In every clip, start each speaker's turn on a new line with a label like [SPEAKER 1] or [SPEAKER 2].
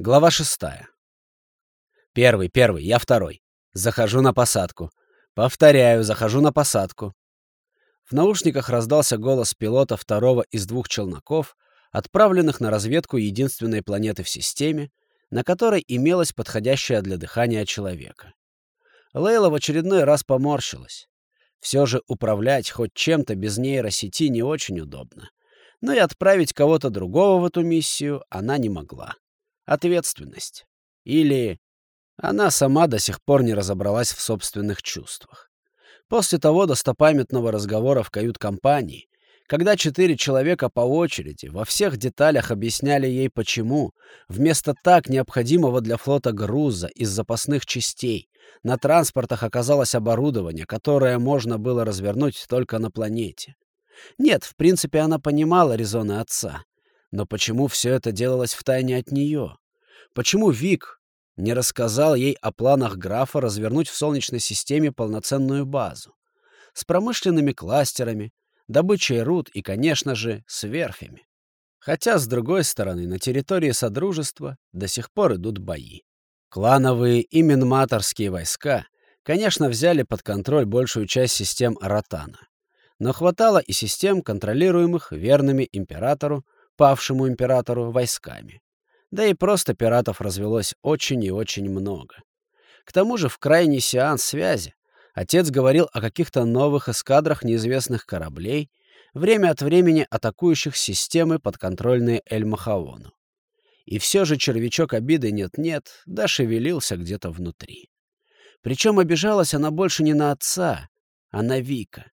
[SPEAKER 1] Глава шестая. Первый, первый, я второй. Захожу на посадку. Повторяю, захожу на посадку. В наушниках раздался голос пилота второго из двух челноков, отправленных на разведку единственной планеты в системе, на которой имелась подходящая для дыхания человека. Лейла в очередной раз поморщилась. Все же управлять хоть чем-то без нейросети не очень удобно. Но и отправить кого-то другого в эту миссию она не могла ответственность. Или она сама до сих пор не разобралась в собственных чувствах. После того достопамятного разговора в кают-компании, когда четыре человека по очереди во всех деталях объясняли ей, почему вместо так необходимого для флота груза из запасных частей на транспортах оказалось оборудование, которое можно было развернуть только на планете. Нет, в принципе, она понимала резоны отца. Но почему все это делалось втайне от нее? Почему Вик не рассказал ей о планах графа развернуть в Солнечной системе полноценную базу? С промышленными кластерами, добычей руд и, конечно же, с верфями. Хотя, с другой стороны, на территории Содружества до сих пор идут бои. Клановые и минматорские войска, конечно, взяли под контроль большую часть систем Аратана. Но хватало и систем, контролируемых верными императору, павшему императору, войсками. Да и просто пиратов развелось очень и очень много. К тому же в крайний сеанс связи отец говорил о каких-то новых эскадрах неизвестных кораблей, время от времени атакующих системы, подконтрольные Эль-Махаону. И все же червячок обиды нет-нет, да шевелился где-то внутри. Причем обижалась она больше не на отца, а на Вика.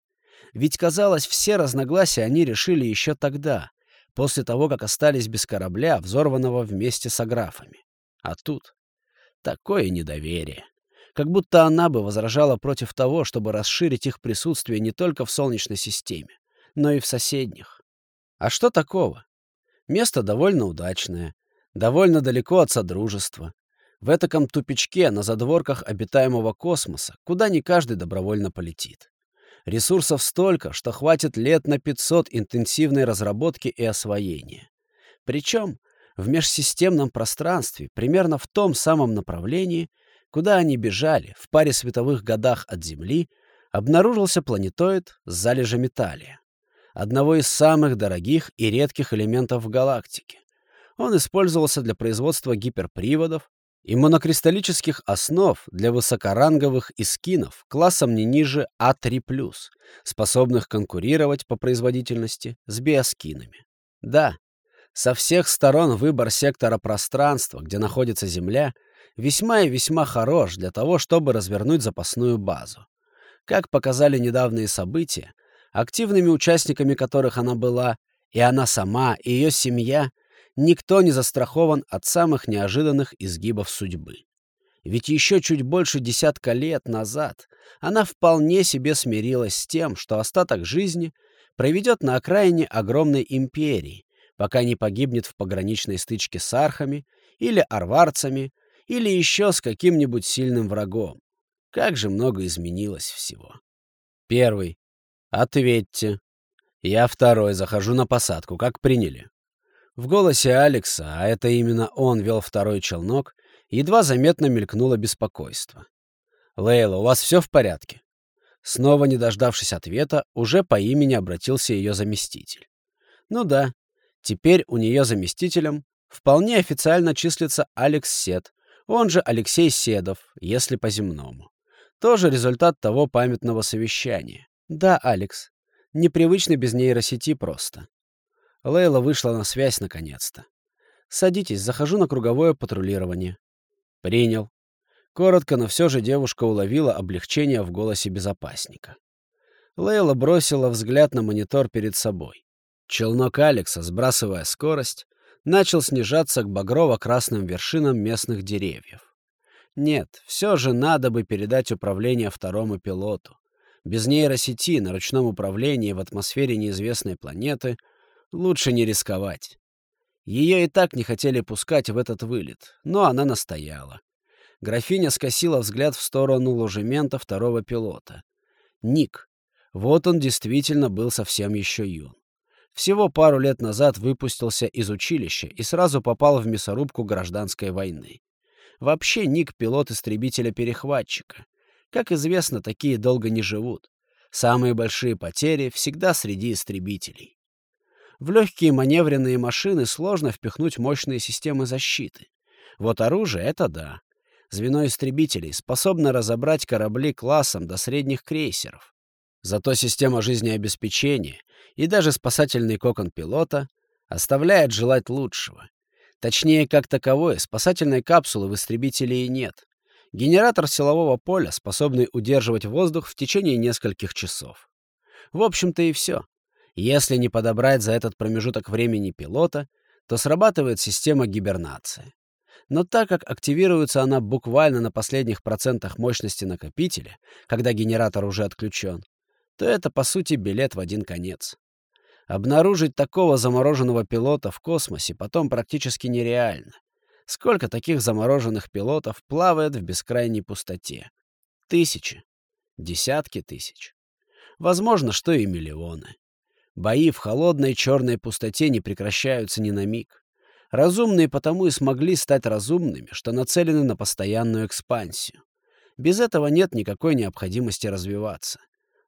[SPEAKER 1] Ведь, казалось, все разногласия они решили еще тогда, после того, как остались без корабля, взорванного вместе с аграфами. А тут такое недоверие. Как будто она бы возражала против того, чтобы расширить их присутствие не только в Солнечной системе, но и в соседних. А что такого? Место довольно удачное, довольно далеко от Содружества. В этаком тупичке на задворках обитаемого космоса, куда не каждый добровольно полетит. Ресурсов столько, что хватит лет на 500 интенсивной разработки и освоения. Причем в межсистемном пространстве, примерно в том самом направлении, куда они бежали в паре световых годах от Земли, обнаружился планетоид с залежами талия, одного из самых дорогих и редких элементов в галактике. Он использовался для производства гиперприводов, и монокристаллических основ для высокоранговых искинов классом не ниже А3+, способных конкурировать по производительности с биоскинами. Да, со всех сторон выбор сектора пространства, где находится Земля, весьма и весьма хорош для того, чтобы развернуть запасную базу. Как показали недавние события, активными участниками которых она была, и она сама, и ее семья — никто не застрахован от самых неожиданных изгибов судьбы. Ведь еще чуть больше десятка лет назад она вполне себе смирилась с тем, что остаток жизни проведет на окраине огромной империи, пока не погибнет в пограничной стычке с архами или арварцами, или еще с каким-нибудь сильным врагом. Как же много изменилось всего. Первый. Ответьте. Я второй. Захожу на посадку. Как приняли? В голосе Алекса, а это именно он вел второй челнок, едва заметно мелькнуло беспокойство. «Лейла, у вас все в порядке?» Снова не дождавшись ответа, уже по имени обратился ее заместитель. Ну да, теперь у нее заместителем вполне официально числится Алекс Сед, он же Алексей Седов, если по-земному. Тоже результат того памятного совещания. Да, Алекс. Непривычно без нейросети просто. Лейла вышла на связь наконец-то. «Садитесь, захожу на круговое патрулирование». «Принял». Коротко, но все же девушка уловила облегчение в голосе безопасника. Лейла бросила взгляд на монитор перед собой. Челнок Алекса, сбрасывая скорость, начал снижаться к багрово-красным вершинам местных деревьев. Нет, все же надо бы передать управление второму пилоту. Без нейросети на ручном управлении в атмосфере неизвестной планеты — Лучше не рисковать. Ее и так не хотели пускать в этот вылет, но она настояла. Графиня скосила взгляд в сторону ложемента второго пилота. Ник. Вот он действительно был совсем еще юн. Всего пару лет назад выпустился из училища и сразу попал в мясорубку гражданской войны. Вообще Ник — пилот истребителя-перехватчика. Как известно, такие долго не живут. Самые большие потери всегда среди истребителей. В легкие маневренные машины сложно впихнуть мощные системы защиты. Вот оружие — это да. Звено истребителей способно разобрать корабли классом до средних крейсеров. Зато система жизнеобеспечения и даже спасательный кокон пилота оставляет желать лучшего. Точнее, как таковой, спасательной капсулы в истребителе и нет. Генератор силового поля, способный удерживать воздух в течение нескольких часов. В общем-то и все. Если не подобрать за этот промежуток времени пилота, то срабатывает система гибернации. Но так как активируется она буквально на последних процентах мощности накопителя, когда генератор уже отключен, то это, по сути, билет в один конец. Обнаружить такого замороженного пилота в космосе потом практически нереально. Сколько таких замороженных пилотов плавает в бескрайней пустоте? Тысячи. Десятки тысяч. Возможно, что и миллионы. Бои в холодной черной пустоте не прекращаются ни на миг. Разумные потому и смогли стать разумными, что нацелены на постоянную экспансию. Без этого нет никакой необходимости развиваться.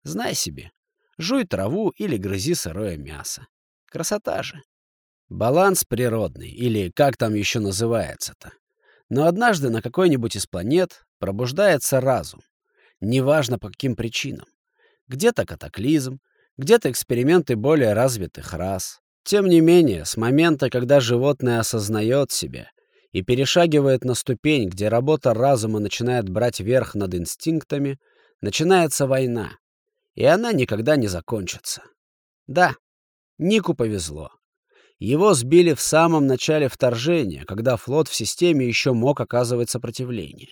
[SPEAKER 1] Знай себе, жуй траву или грызи сырое мясо. Красота же. Баланс природный, или как там еще называется-то. Но однажды на какой-нибудь из планет пробуждается разум. Неважно по каким причинам. Где-то катаклизм, где-то эксперименты более развитых рас. Тем не менее, с момента, когда животное осознает себя и перешагивает на ступень, где работа разума начинает брать верх над инстинктами, начинается война, и она никогда не закончится. Да, Нику повезло. Его сбили в самом начале вторжения, когда флот в системе еще мог оказывать сопротивление.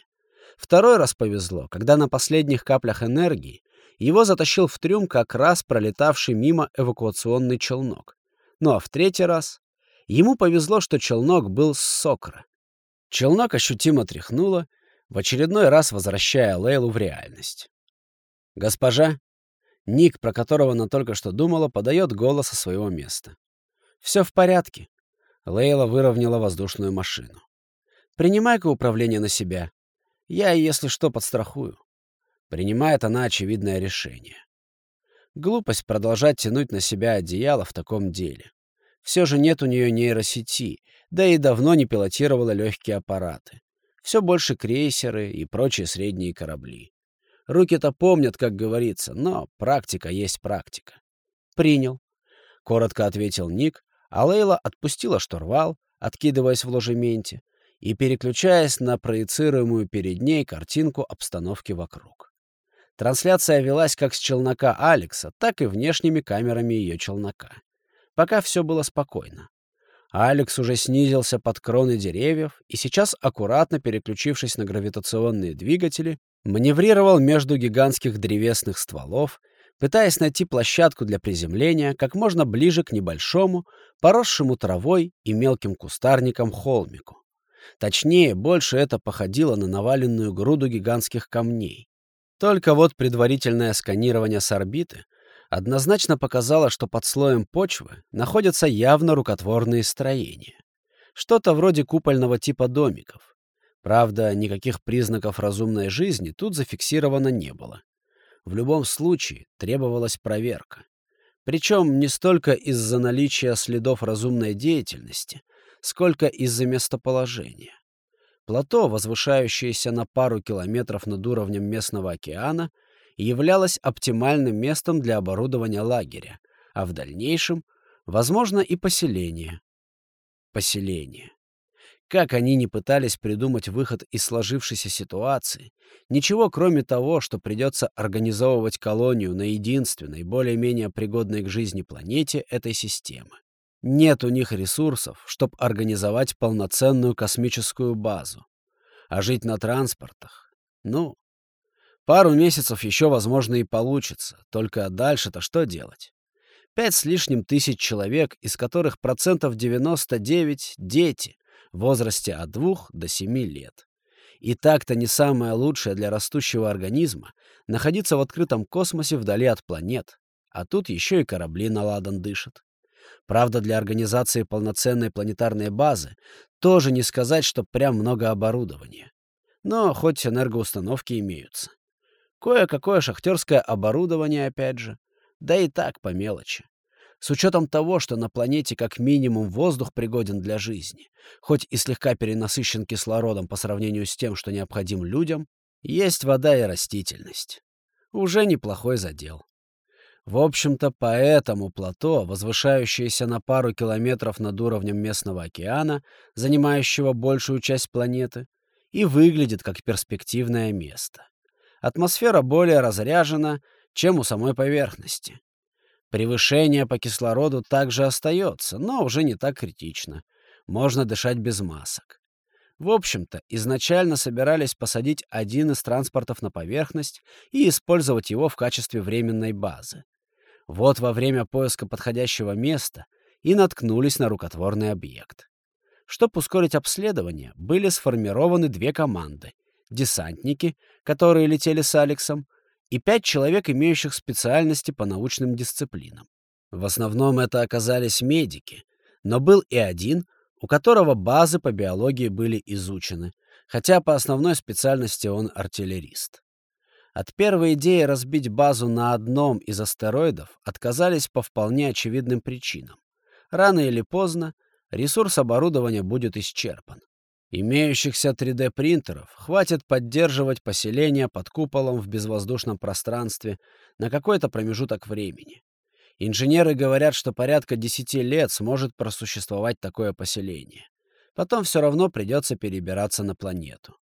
[SPEAKER 1] Второй раз повезло, когда на последних каплях энергии его затащил в трюм как раз пролетавший мимо эвакуационный челнок. Ну а в третий раз ему повезло, что челнок был с Сокра. Челнок ощутимо тряхнуло, в очередной раз возвращая Лейлу в реальность. «Госпожа», Ник, про которого она только что думала, подает голос со своего места. «Все в порядке». Лейла выровняла воздушную машину. «Принимай-ка управление на себя. Я, если что, подстрахую». Принимает она очевидное решение. Глупость продолжать тянуть на себя одеяло в таком деле. Все же нет у нее нейросети, да и давно не пилотировала легкие аппараты. Все больше крейсеры и прочие средние корабли. Руки-то помнят, как говорится, но практика есть практика. «Принял», — коротко ответил Ник, а Лейла отпустила штурвал, откидываясь в ложементе и переключаясь на проецируемую перед ней картинку обстановки вокруг. Трансляция велась как с челнока Алекса, так и внешними камерами ее челнока. Пока все было спокойно. Алекс уже снизился под кроны деревьев и сейчас, аккуратно переключившись на гравитационные двигатели, маневрировал между гигантских древесных стволов пытаясь найти площадку для приземления как можно ближе к небольшому, поросшему травой и мелким кустарником холмику. Точнее, больше это походило на наваленную груду гигантских камней. Только вот предварительное сканирование с орбиты однозначно показало, что под слоем почвы находятся явно рукотворные строения. Что-то вроде купольного типа домиков. Правда, никаких признаков разумной жизни тут зафиксировано не было. В любом случае требовалась проверка. Причем не столько из-за наличия следов разумной деятельности, сколько из-за местоположения. Плато, возвышающееся на пару километров над уровнем местного океана, являлось оптимальным местом для оборудования лагеря, а в дальнейшем, возможно, и поселение. Поселение. Как они ни пытались придумать выход из сложившейся ситуации, ничего кроме того, что придется организовывать колонию на единственной, более-менее пригодной к жизни планете этой системы. Нет у них ресурсов, чтобы организовать полноценную космическую базу. А жить на транспортах? Ну, пару месяцев еще, возможно, и получится. Только дальше-то что делать? Пять с лишним тысяч человек, из которых процентов 99 — дети, в возрасте от 2 до 7 лет. И так-то не самое лучшее для растущего организма находиться в открытом космосе вдали от планет, а тут еще и корабли на ладан дышат. Правда, для организации полноценной планетарной базы тоже не сказать, что прям много оборудования. Но хоть энергоустановки имеются. Кое-какое шахтерское оборудование, опять же. Да и так по мелочи. С учетом того, что на планете как минимум воздух пригоден для жизни, хоть и слегка перенасыщен кислородом по сравнению с тем, что необходим людям, есть вода и растительность. Уже неплохой задел. В общем-то, по этому плато, возвышающееся на пару километров над уровнем местного океана, занимающего большую часть планеты, и выглядит как перспективное место. Атмосфера более разряжена, чем у самой поверхности. Превышение по кислороду также остается, но уже не так критично. Можно дышать без масок. В общем-то, изначально собирались посадить один из транспортов на поверхность и использовать его в качестве временной базы. Вот во время поиска подходящего места и наткнулись на рукотворный объект. Чтобы ускорить обследование, были сформированы две команды — десантники, которые летели с Алексом, и пять человек, имеющих специальности по научным дисциплинам. В основном это оказались медики, но был и один, у которого базы по биологии были изучены, хотя по основной специальности он артиллерист. От первой идеи разбить базу на одном из астероидов отказались по вполне очевидным причинам. Рано или поздно ресурс оборудования будет исчерпан. Имеющихся 3D-принтеров хватит поддерживать поселение под куполом в безвоздушном пространстве на какой-то промежуток времени. Инженеры говорят, что порядка 10 лет сможет просуществовать такое поселение. Потом все равно придется перебираться на планету.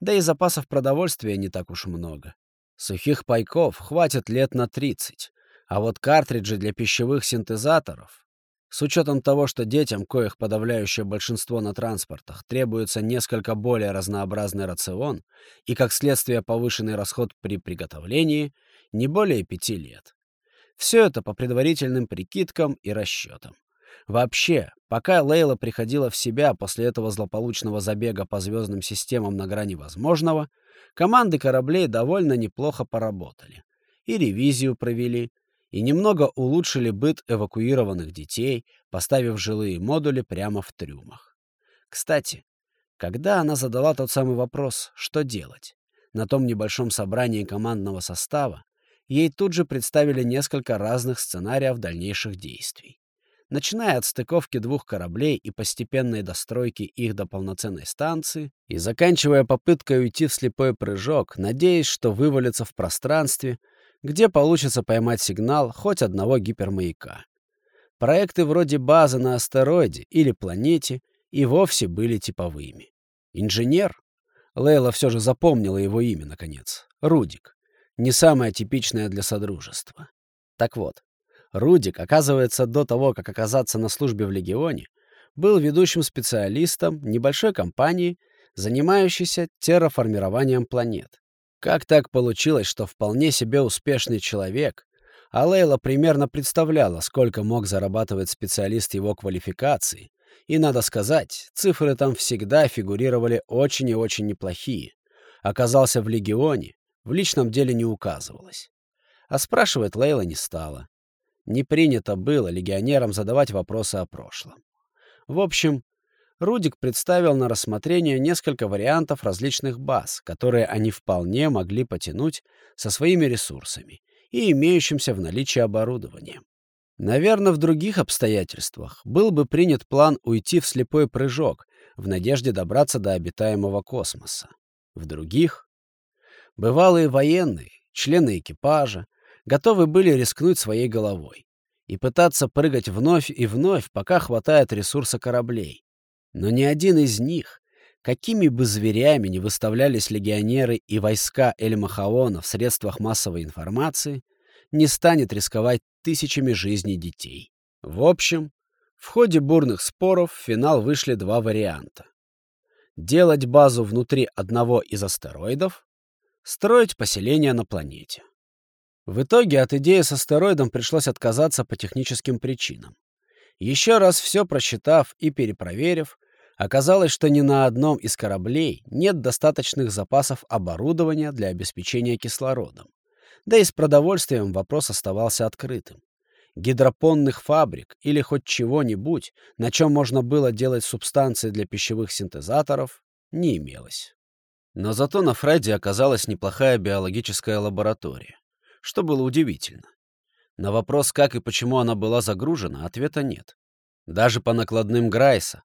[SPEAKER 1] Да и запасов продовольствия не так уж много. Сухих пайков хватит лет на 30, а вот картриджи для пищевых синтезаторов с учетом того, что детям, коих подавляющее большинство на транспортах, требуется несколько более разнообразный рацион и, как следствие, повышенный расход при приготовлении, не более пяти лет. Все это по предварительным прикидкам и расчетам. Вообще, пока Лейла приходила в себя после этого злополучного забега по звездным системам на грани возможного, команды кораблей довольно неплохо поработали. И ревизию провели, и немного улучшили быт эвакуированных детей, поставив жилые модули прямо в трюмах. Кстати, когда она задала тот самый вопрос «что делать?», на том небольшом собрании командного состава, ей тут же представили несколько разных сценариев дальнейших действий. Начиная от стыковки двух кораблей и постепенной достройки их до полноценной станции, и заканчивая попыткой уйти в слепой прыжок, надеясь, что вывалится в пространстве, где получится поймать сигнал хоть одного гипермаяка. Проекты вроде базы на астероиде или планете и вовсе были типовыми. Инженер, Лейла все же запомнила его имя, наконец, Рудик, не самое типичное для Содружества. Так вот, Рудик, оказывается, до того, как оказаться на службе в Легионе, был ведущим специалистом небольшой компании, занимающейся терраформированием планет. Как так получилось, что вполне себе успешный человек, а Лейла примерно представляла, сколько мог зарабатывать специалист его квалификации, и, надо сказать, цифры там всегда фигурировали очень и очень неплохие, оказался в Легионе, в личном деле не указывалось. А спрашивать Лейла не стала. Не принято было легионерам задавать вопросы о прошлом. В общем, Рудик представил на рассмотрение несколько вариантов различных баз, которые они вполне могли потянуть со своими ресурсами и имеющимся в наличии оборудованием. Наверное, в других обстоятельствах был бы принят план уйти в слепой прыжок в надежде добраться до обитаемого космоса. В других бывалые военные, члены экипажа, готовы были рискнуть своей головой и пытаться прыгать вновь и вновь, пока хватает ресурса кораблей, но ни один из них, какими бы зверями ни выставлялись легионеры и войска Эль-Махаона в средствах массовой информации, не станет рисковать тысячами жизней детей. В общем, в ходе бурных споров в финал вышли два варианта. Делать базу внутри одного из астероидов, строить поселение на планете. В итоге от идеи с астероидом пришлось отказаться по техническим причинам. Еще раз все просчитав и перепроверив, оказалось, что ни на одном из кораблей нет достаточных запасов оборудования для обеспечения кислородом. Да и с продовольствием вопрос оставался открытым. гидропонных фабрик или хоть чего-нибудь, на чем можно было делать субстанции для пищевых синтезаторов, не имелось. Но зато на Фредди оказалась неплохая биологическая лаборатория, что было удивительно. На вопрос, как и почему она была загружена, ответа нет. Даже по накладным Грайса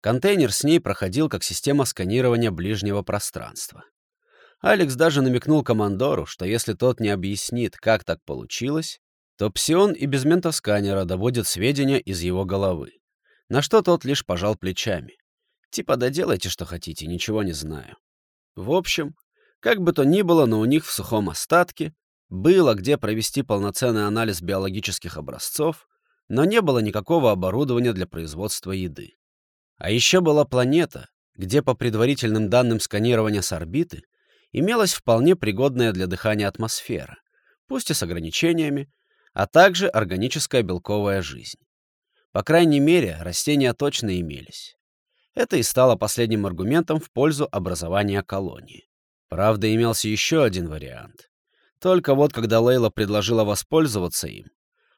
[SPEAKER 1] контейнер с ней проходил как система сканирования ближнего пространства. Алекс даже намекнул командору, что если тот не объяснит, как так получилось, то Псион и без ментосканера доводит сведения из его головы. На что тот лишь пожал плечами. Типа, доделайте, что хотите, ничего не знаю. В общем, как бы то ни было, но у них в сухом остатке было где провести полноценный анализ биологических образцов, но не было никакого оборудования для производства еды. А еще была планета, где по предварительным данным сканирования с орбиты имелась вполне пригодная для дыхания атмосфера, пусть и с ограничениями, а также органическая белковая жизнь. По крайней мере, растения точно имелись. Это и стало последним аргументом в пользу образования колонии. Правда, имелся еще один вариант. Только вот когда Лейла предложила воспользоваться им,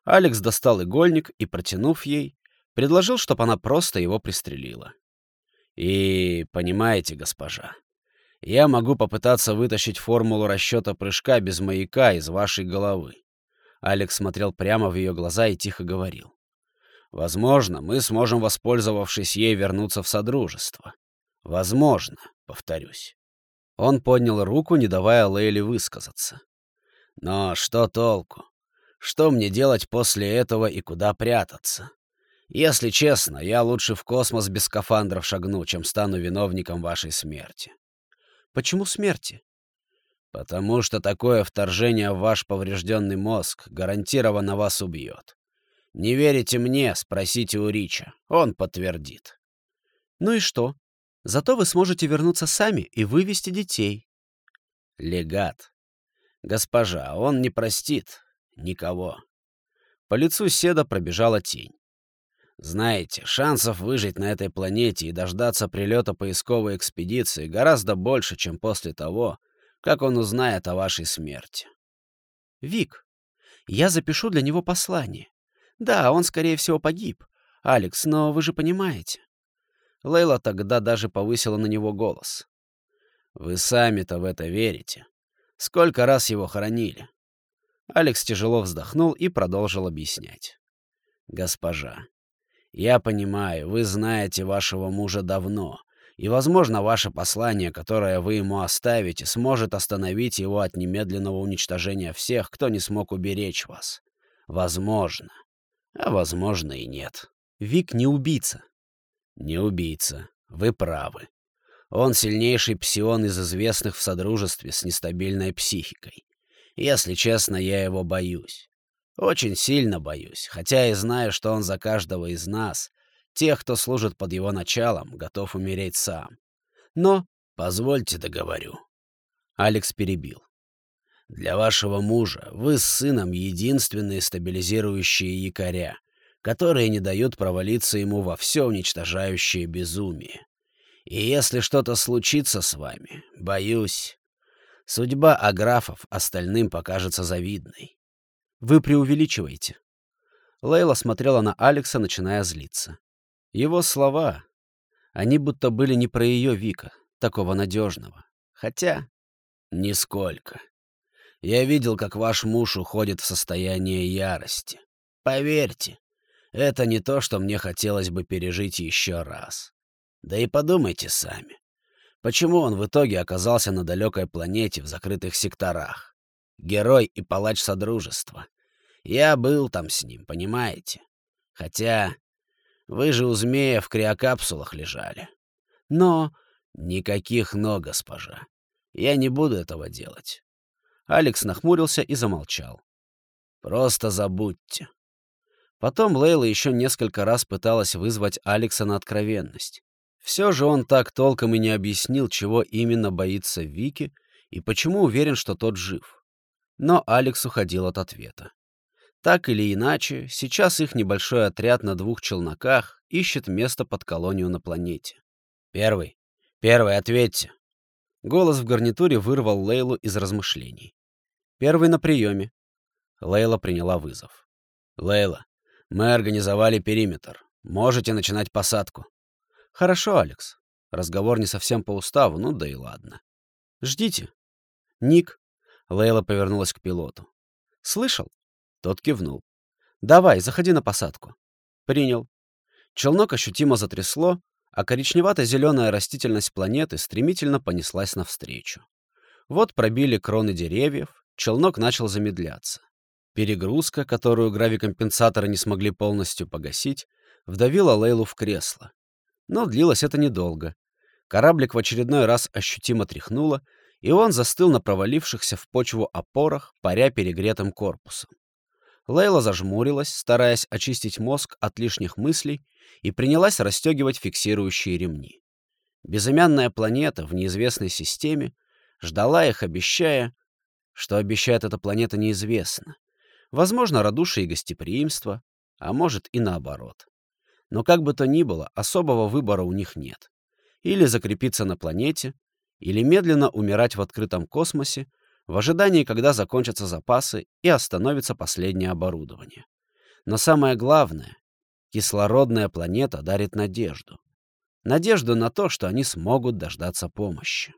[SPEAKER 1] Алекс достал игольник и, протянув ей, предложил, чтобы она просто его пристрелила. И, понимаете, госпожа, я могу попытаться вытащить формулу расчета прыжка без маяка из вашей головы. Алекс смотрел прямо в ее глаза и тихо говорил. Возможно, мы сможем, воспользовавшись ей, вернуться в Содружество. Возможно, повторюсь. Он поднял руку, не давая Лейле высказаться. Но что толку? Что мне делать после этого и куда прятаться? Если честно, я лучше в космос без скафандров шагну, чем стану виновником вашей смерти. Почему смерти? Потому что такое вторжение в ваш поврежденный мозг гарантированно вас убьет. Не верите мне, спросите у Рича. Он подтвердит.
[SPEAKER 2] Ну и что? Зато вы сможете вернуться сами и вывести детей.
[SPEAKER 1] Легат. Госпожа, он не простит никого. По лицу Седа пробежала тень. Знаете, шансов выжить на этой планете и дождаться прилета поисковой экспедиции гораздо больше, чем после того, как он узнает о вашей смерти.
[SPEAKER 2] Вик, я запишу для него послание. Да, он, скорее всего, погиб. Алекс, но вы же понимаете.
[SPEAKER 1] Лейла тогда даже повысила на него голос. Вы сами-то в это верите. Сколько раз его хоронили? Алекс тяжело вздохнул и продолжил объяснять. Госпожа, я понимаю, вы знаете вашего мужа давно, и, возможно, ваше послание, которое вы ему оставите, сможет остановить его от немедленного уничтожения всех, кто не смог уберечь вас. Возможно. А возможно и нет.
[SPEAKER 2] Вик не убийца.
[SPEAKER 1] Не убийца. Вы правы. Он сильнейший псион из известных в Содружестве с нестабильной психикой. Если честно, я его боюсь. Очень сильно боюсь, хотя и знаю, что он за каждого из нас, тех, кто служит под его началом, готов умереть сам. Но, позвольте договорю. Алекс перебил. Для вашего мужа вы с сыном единственные стабилизирующие якоря, которые не дают провалиться ему во все уничтожающее безумие. И если что-то случится с вами, боюсь, судьба аграфов остальным покажется завидной.
[SPEAKER 2] Вы преувеличиваете. Лейла смотрела на Алекса, начиная злиться. Его слова, они будто были не про ее Вика, такого надежного. Хотя...
[SPEAKER 1] Нисколько. Я видел, как ваш муж уходит в состояние ярости. Поверьте, это не то, что мне хотелось бы пережить еще раз. Да и подумайте сами. Почему он в итоге оказался на далекой планете в закрытых секторах? герой и палач Содружества. Я был там с ним, понимаете? Хотя вы же у змея в криокапсулах лежали. Но никаких «но», госпожа. Я не буду этого делать.
[SPEAKER 2] Алекс нахмурился и замолчал.
[SPEAKER 1] Просто забудьте.
[SPEAKER 2] Потом Лейла еще несколько раз пыталась вызвать Алекса на откровенность. Все же он так толком и не объяснил, чего именно боится Вики и почему уверен, что тот жив. Но Алекс уходил от ответа. Так или иначе, сейчас их небольшой отряд на двух челноках ищет место под колонию на планете.
[SPEAKER 1] «Первый! Первый, ответьте!»
[SPEAKER 2] Голос в гарнитуре вырвал Лейлу из размышлений. «Первый на приеме».
[SPEAKER 1] Лейла приняла вызов. Лейла, мы организовали периметр. Можете начинать посадку.
[SPEAKER 2] Хорошо, Алекс. Разговор не совсем по уставу, ну да и ладно. Ждите. Ник. Лейла повернулась к пилоту. Слышал? Тот кивнул. Давай, заходи на посадку. Принял. Челнок ощутимо затрясло, а коричневато-зеленая растительность планеты стремительно понеслась навстречу. Вот пробили кроны деревьев, челнок начал замедляться. Перегрузка, которую гравикомпенсаторы не смогли полностью погасить, вдавила Лейлу в кресло. Но длилось это недолго. Кораблик в очередной раз ощутимо тряхнуло, и он застыл на провалившихся в почву опорах, паря перегретым корпусом. Лейла зажмурилась, стараясь очистить мозг от лишних мыслей, и принялась расстегивать фиксирующие ремни. Безымянная планета в неизвестной системе ждала их, обещая... Что обещает эта планета, неизвестно. Возможно, радушие и гостеприимство, а может и наоборот. Но как бы то ни было, особого выбора у них нет. Или закрепиться на планете, или медленно умирать в открытом космосе в ожидании, когда закончатся запасы и остановится последнее оборудование. Но самое главное, кислородная планета дарит надежду. Надежду на то, что они смогут дождаться помощи.